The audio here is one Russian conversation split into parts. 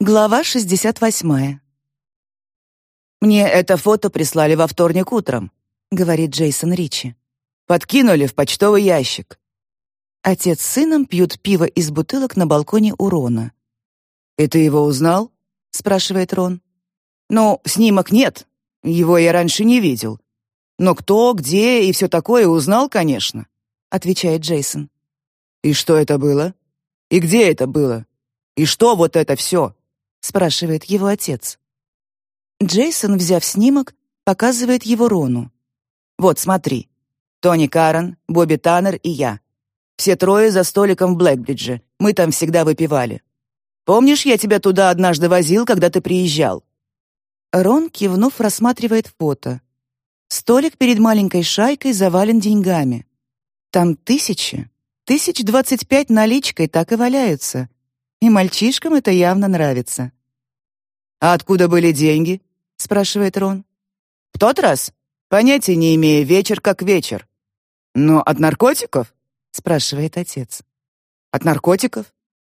Глава 68. «Мне это фото прислали во вторник утром», — говорит Джейсон Ричи. «Подкинули в почтовый ящик». Отец с сыном пьют пиво из бутылок на балконе у Рона. «И ты его узнал?» — спрашивает Рон. «Ну, снимок нет. Его я раньше не видел. Но кто, где и все такое узнал, конечно», — отвечает Джейсон. «И что это было? И где это было? И что вот это все?» — спрашивает его отец. Джейсон, взяв снимок, показывает его Рону. «Вот, смотри. Тони Карен, Бобби Таннер и я. Все трое за столиком в Блэкбридже. Мы там всегда выпивали. Помнишь, я тебя туда однажды возил, когда ты приезжал?» Рон, кивнув, рассматривает фото. Столик перед маленькой шайкой завален деньгами. Там тысячи, тысяч двадцать пять наличкой так и валяются. И мальчишкам это явно нравится. «А откуда были деньги?» — спрашивает Рон. «В тот раз? Понятия не имея, вечер как вечер. Но от наркотиков?» — спрашивает отец. «От наркотиков?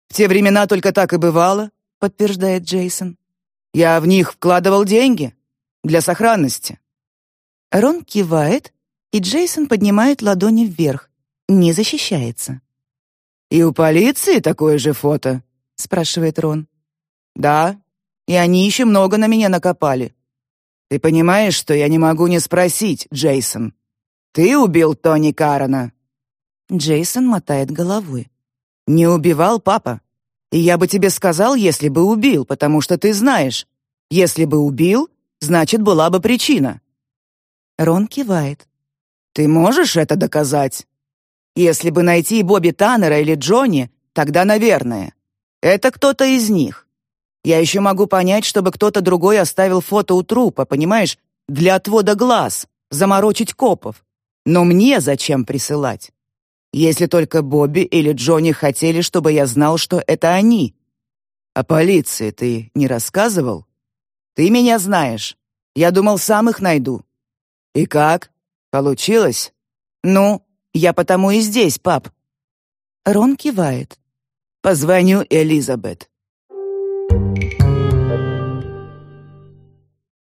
В те времена только так и бывало», — подтверждает Джейсон. «Я в них вкладывал деньги. Для сохранности». Рон кивает, и Джейсон поднимает ладони вверх, не защищается. «И у полиции такое же фото?» Спрашивает Рон. Да, и они еще много на меня накопали. Ты понимаешь, что я не могу не спросить, Джейсон. Ты убил Тони Карана? Джейсон мотает головой. Не убивал папа. И я бы тебе сказал, если бы убил, потому что ты знаешь, если бы убил, значит, была бы причина. Рон кивает. Ты можешь это доказать? Если бы найти Бобби Таннера или Джонни, тогда, наверное. Это кто-то из них. Я еще могу понять, чтобы кто-то другой оставил фото у трупа, понимаешь, для отвода глаз, заморочить копов. Но мне зачем присылать? Если только Бобби или Джонни хотели, чтобы я знал, что это они. О полиции ты не рассказывал? Ты меня знаешь. Я думал, сам их найду. И как? Получилось? Ну, я потому и здесь, пап. Рон кивает. Позвоню Элизабет.